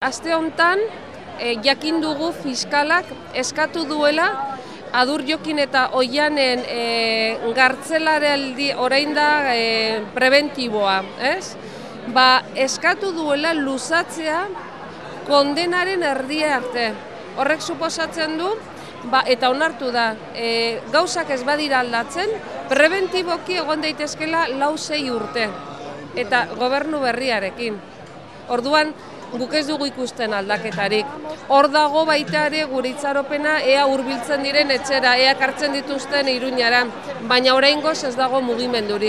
Aste hontan e, jakin dugu fiskalak eskatu duela adur jokin eta oianen e, gartzelaraldi orain da e, preventiboa, ez? Ba, eskatu duela luzatzea kondenaren erdia arte. Horrek suposatzen du, ba, eta onartu da, e, gauzak ez badira aldatzen, preventiboki egon daitezkela lau sei urte. Eta gobernu berriarekin. Orduan, guk ez dugu ikusten aldaketarik. Hor dago baita ere gure itzaropena ea hurbiltzen diren etxera, ea kartzen dituzten iruñara, baina oraingoz ez dago mugimendurik.